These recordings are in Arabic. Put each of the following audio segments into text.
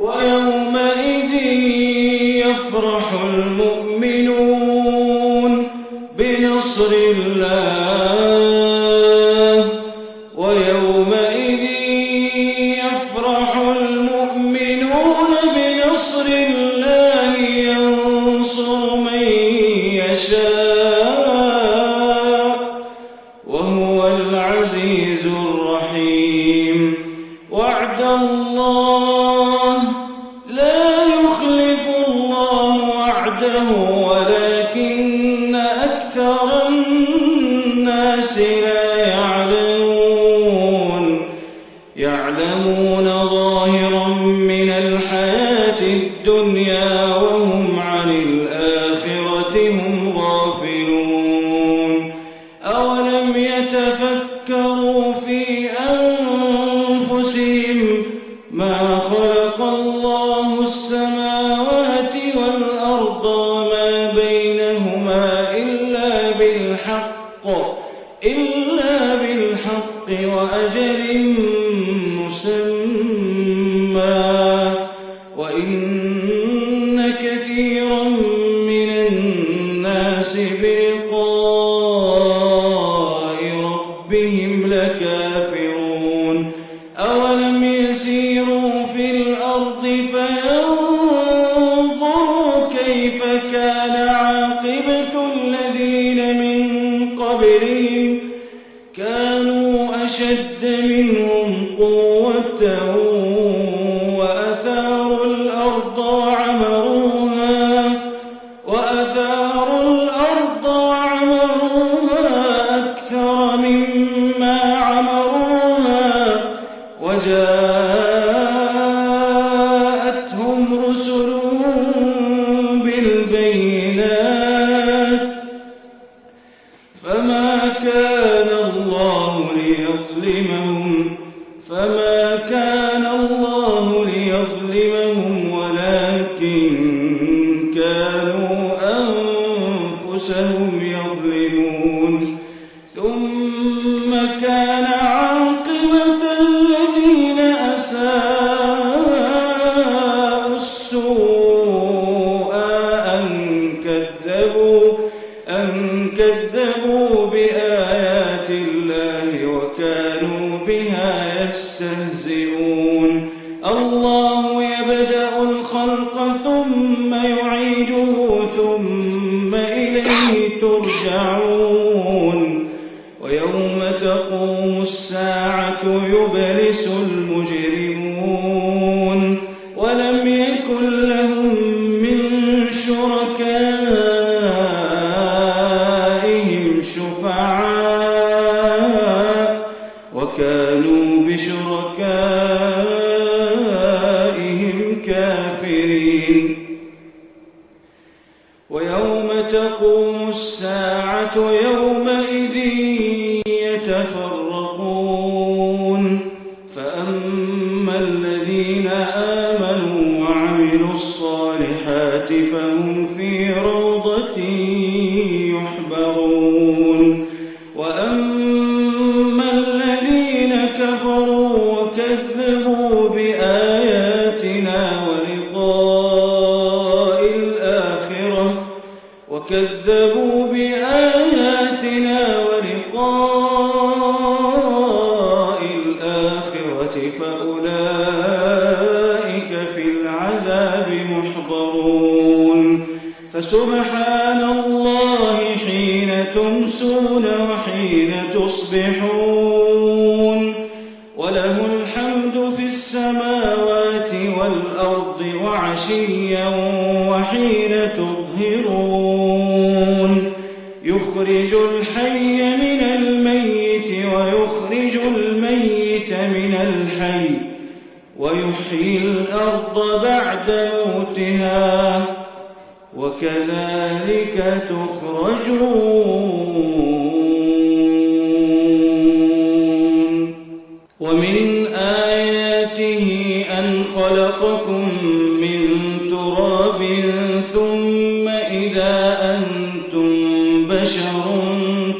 ويومئذ وأثاروا وعشيا وحين تظهرون. يخرج الحي من الميت ويخرج الميت من الحي ويحيي الأرض بعد موتها وكذلك تخرجون. ومن آياته أن خلقكم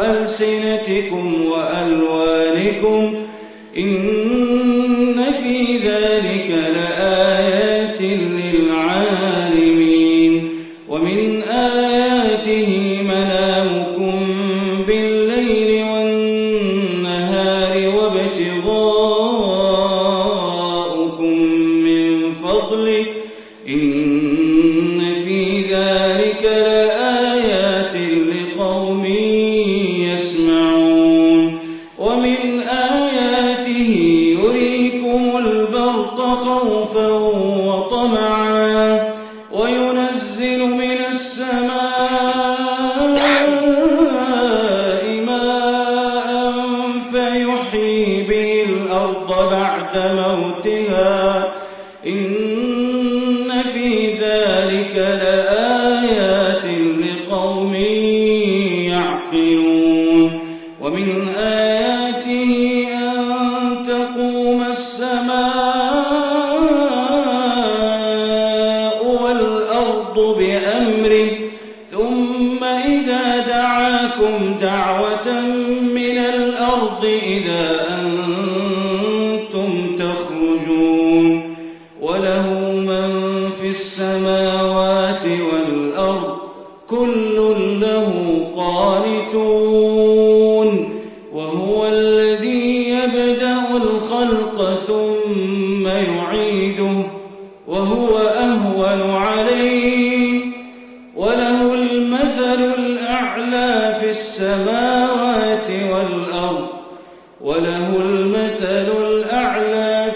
ألسنتكم وألوانكم إن في ذلك لآيات خوفا وطمعا دعاكم دعوة من الأرض إذا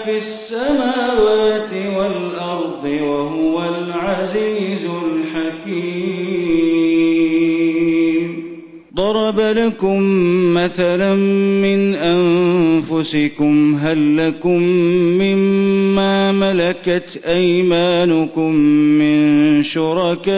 في السماوات والأرض وهو العزيز الحكيم. ضرب لكم مثلا من أنفسكم هل لكم مما ملكت أيمانكم من شركاء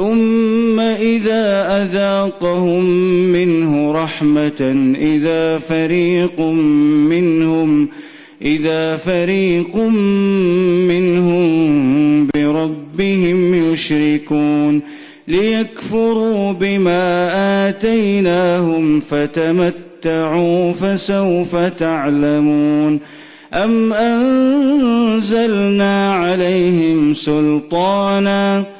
ثم إذا أذاقهم منه رحمة إذا فريق منهم إذا فريق منهم بربهم يشركون ليكفروا بما آتيناهم فتمتعوا فسوف تعلمون. أم أنزلنا عليهم سلطانا؟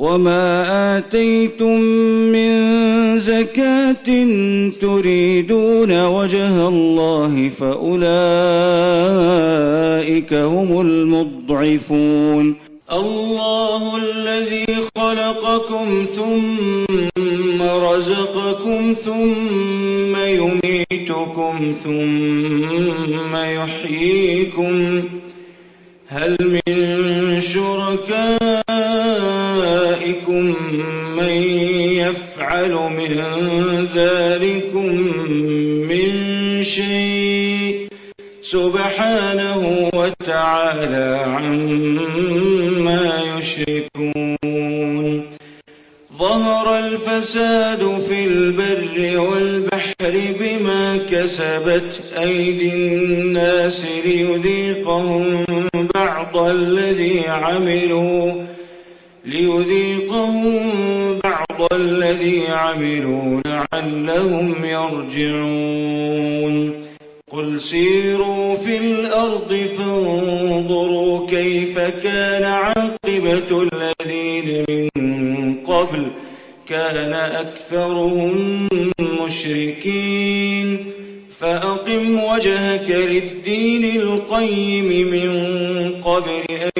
وما آتيتم من زكاة تريدون وجه الله فأولئك هم المضعفون الله الذي خلقكم ثم يشركون. ظهر الفساد في البر والبحر بما كسبت أيدي الناس ليذيقهم بعض الذي عملوا ليذيقهم بعض الذي عملوا لعلهم يرجعون. قل سيروا في الأرض فانظروا كيف كان عاقبة كان أكثرهم مشركين. فأقم وجهك للدين القيم من قبل أن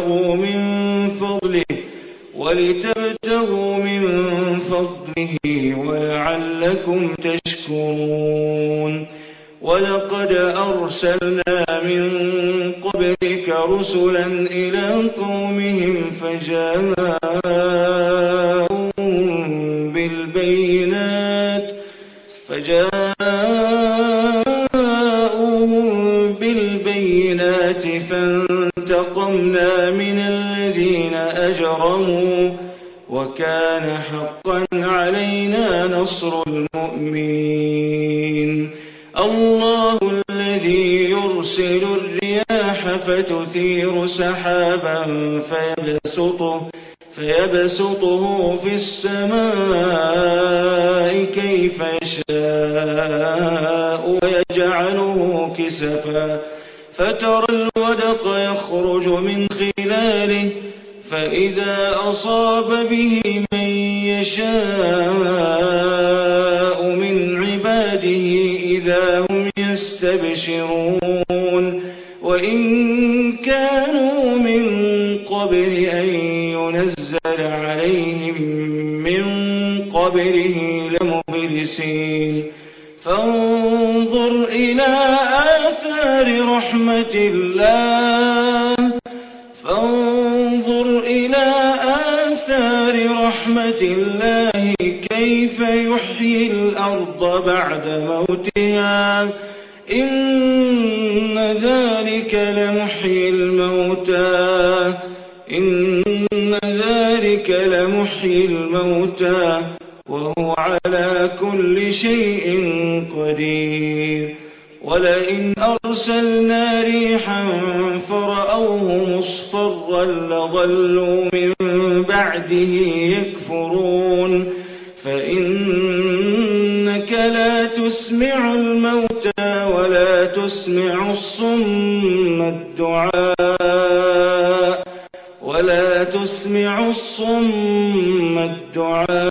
ولعلكم تشكرون ولقد أرسلنا من قبلك رسلا إلى قومهم فجاءوا بالبينات فجاءوا بالبينات فانتقموا انتقمنا من الذين أجرموا وكان حقا علينا نصر المؤمنين. الله الذي يرسل الرياح فتثير سحابا فيبسطه فيبسطه في السماء كيف يشاء ويجعله كسفا. فترى الودق يخرج من خلاله فإذا أصاب به من يشاء قبله لمبلسين. فانظر إلى آثار رحمة الله. فانظر إلى آثار رحمة الله كيف يحيي الأرض بعد موتها. إن ذلك لمحيي الموتى. إن ذلك لمحيي الموتى. وهو على كل شيء قدير. ولئن أرسلنا ريحا فرأوه مصفرا لظلوا من بعده يكفرون. فإنك لا تسمع الموتى ولا تسمع الصم الدعاء. ولا تسمع الصم الدعاء.